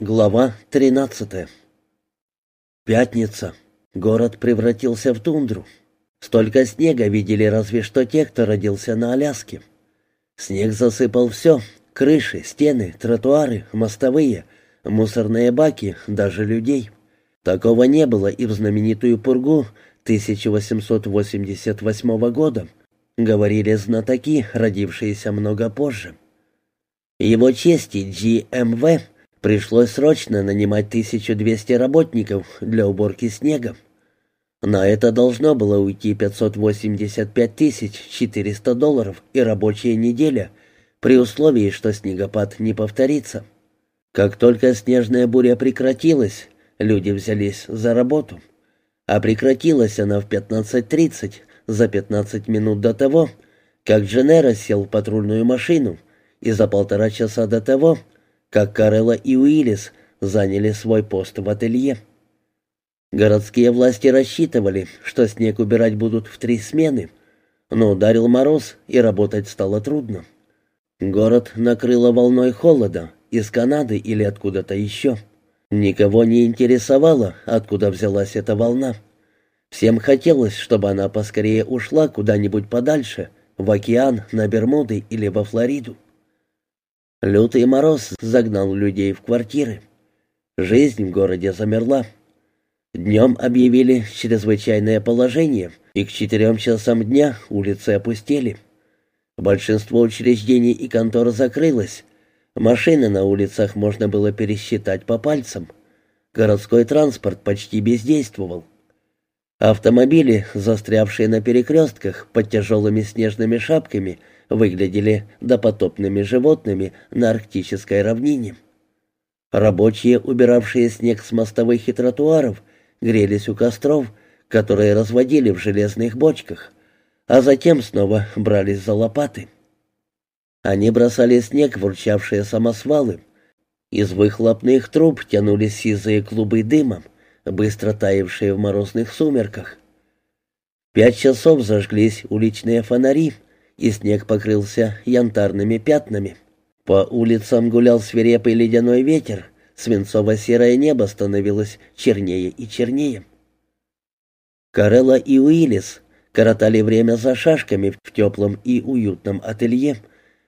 Глава 13 Пятница. Город превратился в тундру. Столько снега видели разве что те, кто родился на Аляске. Снег засыпал все — крыши, стены, тротуары, мостовые, мусорные баки, даже людей. Такого не было и в знаменитую пургу 1888 года, говорили знатоки, родившиеся много позже. Его чести GMV — Пришлось срочно нанимать 1200 работников для уборки снега. На это должно было уйти 585 400 долларов и рабочая неделя, при условии, что снегопад не повторится. Как только снежная буря прекратилась, люди взялись за работу. А прекратилась она в 15.30, за 15 минут до того, как Дженера сел в патрульную машину, и за полтора часа до того, как Карелла и Уиллис заняли свой пост в ателье. Городские власти рассчитывали, что снег убирать будут в три смены, но ударил мороз, и работать стало трудно. Город накрыло волной холода, из Канады или откуда-то еще. Никого не интересовало, откуда взялась эта волна. Всем хотелось, чтобы она поскорее ушла куда-нибудь подальше, в океан, на Бермуды или во Флориду. Лютый мороз загнал людей в квартиры. Жизнь в городе замерла. Днем объявили чрезвычайное положение, и к четырем часам дня улицы опустели. Большинство учреждений и контор закрылось. Машины на улицах можно было пересчитать по пальцам. Городской транспорт почти бездействовал. Автомобили, застрявшие на перекрестках под тяжелыми снежными шапками, выглядели допотопными животными на арктической равнине. Рабочие, убиравшие снег с мостовых и тротуаров, грелись у костров, которые разводили в железных бочках, а затем снова брались за лопаты. Они бросали снег в урчавшие самосвалы. Из выхлопных труб тянулись сизые клубы дыма, быстро таявшие в морозных сумерках. Пять часов зажглись уличные фонари — и снег покрылся янтарными пятнами. По улицам гулял свирепый ледяной ветер, свинцово-серое небо становилось чернее и чернее. Карелла и Уиллис коротали время за шашками в теплом и уютном ателье,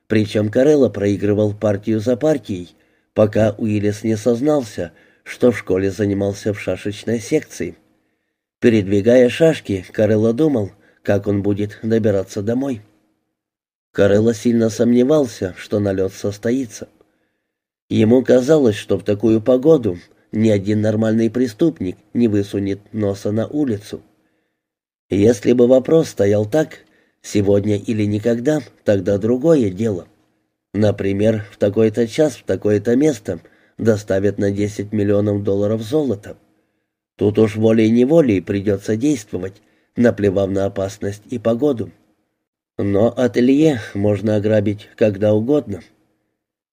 причем Карелла проигрывал партию за партией, пока Уиллис не сознался, что в школе занимался в шашечной секции. Передвигая шашки, Карелла думал, как он будет добираться домой. Карелла сильно сомневался, что налет состоится. Ему казалось, что в такую погоду ни один нормальный преступник не высунет носа на улицу. Если бы вопрос стоял так, сегодня или никогда, тогда другое дело. Например, в такой-то час в такое-то место доставят на 10 миллионов долларов золота. Тут уж волей-неволей придется действовать, наплевав на опасность и погоду. Но ателье можно ограбить когда угодно.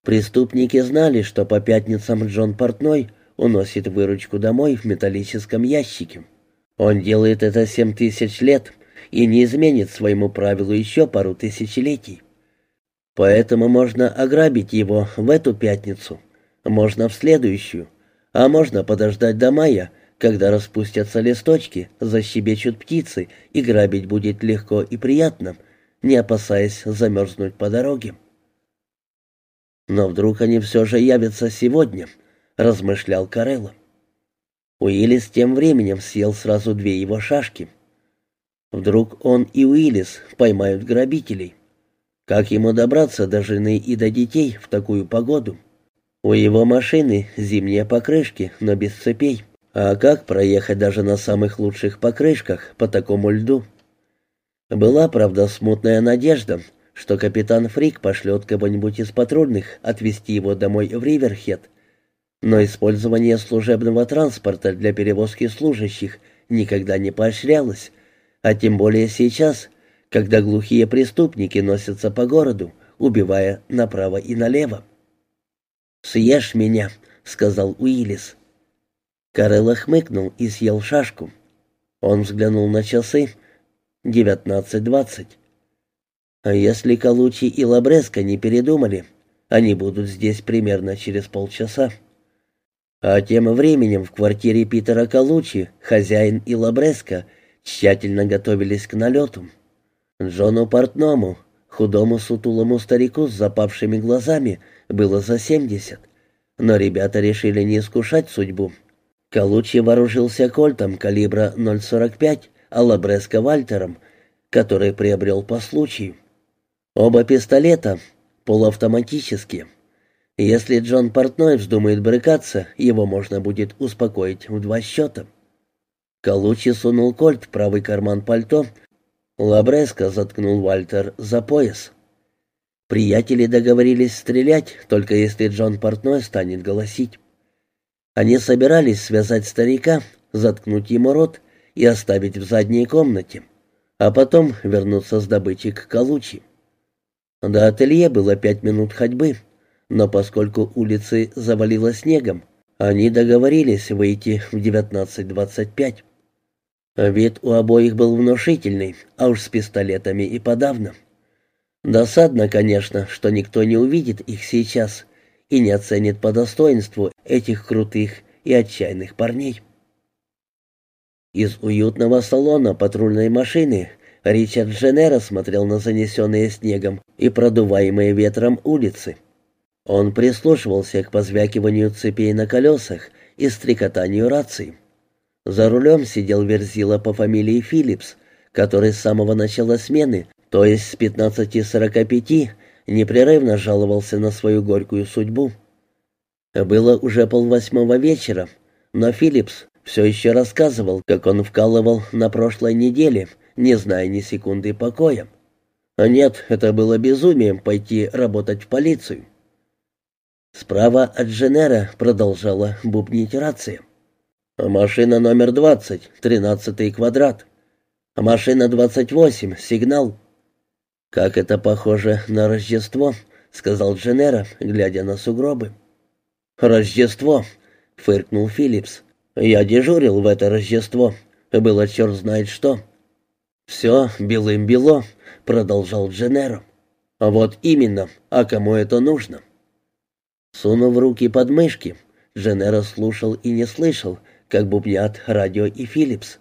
Преступники знали, что по пятницам Джон Портной уносит выручку домой в металлическом ящике. Он делает это семь тысяч лет и не изменит своему правилу еще пару тысячелетий. Поэтому можно ограбить его в эту пятницу, можно в следующую, а можно подождать до мая, когда распустятся листочки, защебечут птицы, и грабить будет легко и приятно — не опасаясь замерзнуть по дороге. «Но вдруг они все же явятся сегодня», — размышлял Карелло. Уиллис тем временем съел сразу две его шашки. Вдруг он и Уиллис поймают грабителей. Как ему добраться до жены и до детей в такую погоду? У его машины зимние покрышки, но без цепей. А как проехать даже на самых лучших покрышках по такому льду? Была, правда, смутная надежда, что капитан Фрик пошлет кого-нибудь из патрульных отвезти его домой в Риверхед. Но использование служебного транспорта для перевозки служащих никогда не поощрялось, а тем более сейчас, когда глухие преступники носятся по городу, убивая направо и налево. «Съешь меня», — сказал Уиллис. Карелла хмыкнул и съел шашку. Он взглянул на часы, девятнадцать двадцать. А если Калучи и Лабреско не передумали, они будут здесь примерно через полчаса. А тем временем в квартире Питера Калучи хозяин и Лабреско тщательно готовились к налету. Джону Портному, худому сутулому старику с запавшими глазами, было за семьдесят. Но ребята решили не искушать судьбу. Калучи вооружился кольтом калибра 0,45, а Лабреско Вальтером, который приобрел по случаю. Оба пистолета полуавтоматические. Если Джон Портной вздумает брыкаться, его можно будет успокоить в два счета. Калучи сунул кольт в правый карман пальто. Лабреско заткнул Вальтер за пояс. Приятели договорились стрелять, только если Джон Портной станет голосить. Они собирались связать старика, заткнуть ему рот и оставить в задней комнате, а потом вернуться с добычей к Калучи. До ателье было пять минут ходьбы — но поскольку улицы завалило снегом, они договорились выйти в 19.25. Вид у обоих был внушительный, а уж с пистолетами и подавно. Досадно, конечно, что никто не увидит их сейчас и не оценит по достоинству этих крутых и отчаянных парней. Из уютного салона патрульной машины Ричард Женера смотрел на занесенные снегом и продуваемые ветром улицы. Он прислушивался к позвякиванию цепей на колесах и стрекотанию рации. За рулем сидел Верзила по фамилии Филлипс, который с самого начала смены, то есть с 15.45, непрерывно жаловался на свою горькую судьбу. Было уже полвосьмого вечера, но Филлипс все еще рассказывал, как он вкалывал на прошлой неделе, не зная ни секунды покоя. А нет, это было безумием пойти работать в полицию. Справа от Женера продолжала бубнить рация. «Машина номер двадцать, тринадцатый квадрат. Машина двадцать восемь, сигнал». «Как это похоже на Рождество», — сказал Дженера, глядя на сугробы. «Рождество», — фыркнул Филлипс. «Я дежурил в это Рождество. Было черт знает что». «Все белым-бело», — продолжал Дженеро. «А вот именно, а кому это нужно?» Сунув руки под мышки, Дженеро слушал и не слышал, как бубнят радио и Филлипс.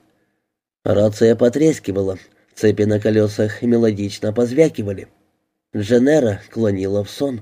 Рация потрескивала, цепи на колесах мелодично позвякивали. Дженера клонила в сон.